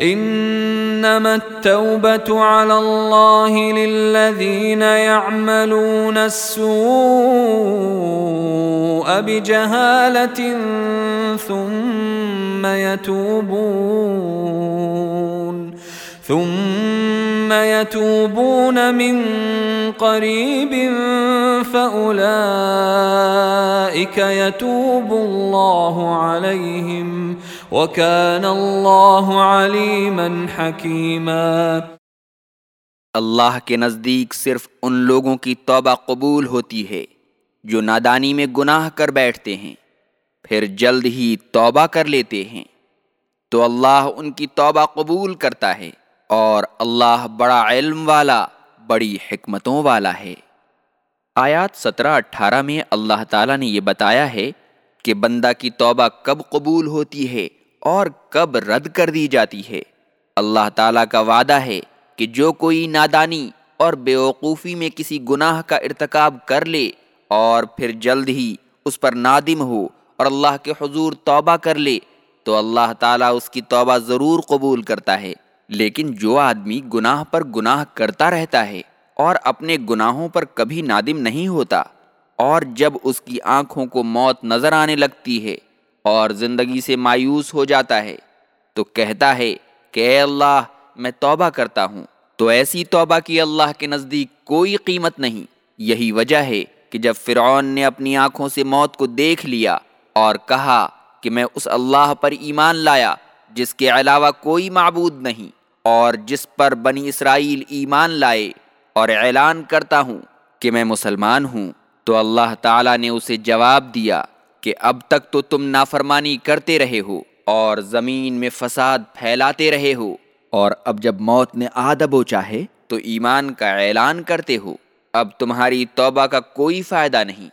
إنما التوبة على الله للذين يعملون السوء بجهالة ثم يتوبون. ثم يتوبون من قريب فأولئك يتوب الله عليهم وَكَانَ اللَّهُ عَلِيمًا حَكِيمًا اللہ کے نزدیک صرف ان لوگوں کی توبہ قبول ہوتی ہے جو نادانی میں گناہ کر بیٹھتے ہیں، پھر جلد ہی توبہ کر لیتے ہیں۔ تو اللہ ان کی توبہ قبول کرتا ہے۔ اور اللہ بڑا علم والا، بڑی حکمتوں والا ہے۔ آیات سترہ اٹھارہ میں اللہ تعالیٰ نے یہ بتایا ہے کہ بندہ کی توبہ کب قبول ہوتی ہے اور کب رد کر دی جاتی ہے۔ اللہ تعالیٰ کا وعدہ ہے کہ جو کوئی نادانی اور بیوقوفی میں کسی گناہ کا ارتکاب کر لے اور پھر جلد ہی اس پر نادم ہو اور اللہ کے حضور توبہ کر لے، تو اللہ تعالیٰ اس کی توبہ ضرور قبول کرتا ہے۔ لیکن جو آدمی گناہ پر گناہ کرتا رہتا ہے اور اپنے گناہوں پر کبھی نادم نہیں ہوتا، اور جب اس کی آنکھوں کو موت نظر آنے لگتی ہے اور زندگی سے مایوس ہو جاتا ہے، تو کہتا ہے کہ اے اللہ، میں توبہ کرتا ہوں۔ تو ایسی توبہ کی اللہ کے نزدیک کوئی قیمت نہیں۔ یہی وجہ ہے کہ جب فرعون نے اپنی آنکھوں سے موت کو دیکھ لیا اور کہا کہ میں اس اللہ پر ایمان لایا، جس کے علاوہ کوئی معبود نہیں۔ اور جس پر بنی اسرائیل ایمان لائے اور اعلان کرتا ہوں کہ میں مسلمان ہوں، تو اللہ تعالیٰ نے اسے جواب دیا کہ اب تک تو تم نافرمانی کرتے رہے ہو اور زمین میں فساد پھیلاتے رہے ہو۔ اور اب جب موت نے آدب چاہے تو ایمان کا اعلان کرتے ہو۔ اب تمہاری توبہ کا کوئی فائدہ نہیں۔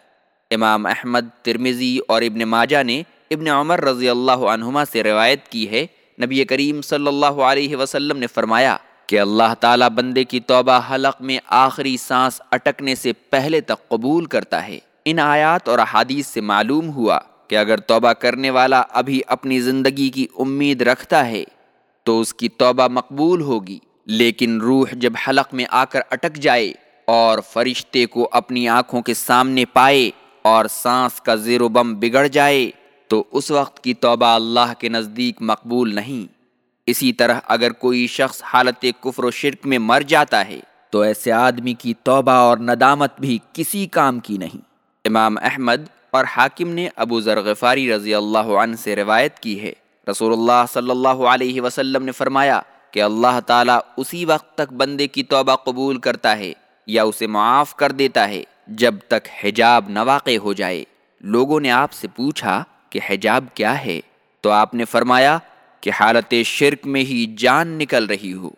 امام احمد ترمزی اور ابن ماجہ نے ابن عمر رضی اللہ عنہما سے روایت کی ہے نبی کریم صلی اللہ علیہ وسلم نے فرمایا کہ اللہ تعالیٰ بندے کی توبہ حلق میں آخری سانس اٹکنے سے پہلے تک قبول کرتا ہے۔ ان آیات اور احادیث سے معلوم ہوا کہ اگر توبہ کرنے والا ابھی اپنی زندگی کی امید رکھتا ہے تو اس کی توبہ مقبول ہوگی، لیکن روح جب حلق میں آ کر اٹک جائے اور فرشتے کو اپنی آنکھوں کے سامنے پائے اور سانس کا زیر و بم بگڑ جائے تو اس وقت کی توبہ اللہ کے نزدیک مقبول نہیں۔ اسی طرح اگر کوئی شخص حالت کفر و شرک میں مر جاتا ہے، تو ایسے آدمی کی توبہ اور ندامت بھی کسی کام کی نہیں۔ امام احمد اور حاکم نے ابو ذر غفاری رضی اللہ عنہ سے روایت کی ہے۔ رسول اللہ صلی اللہ علیہ وسلم نے فرمایا کہ اللہ تعالیٰ اسی وقت تک بندے کی توبہ قبول کرتا ہے یا اسے معاف کر دیتا ہے جب تک حجاب نہ واقع ہو جائے۔ لوگوں نے آپ سے پوچھا کہ حجاب کیا ہے؟ تو آپ نے فرمایا کہ حالت شرک میں ہی جان نکل رہی ہو۔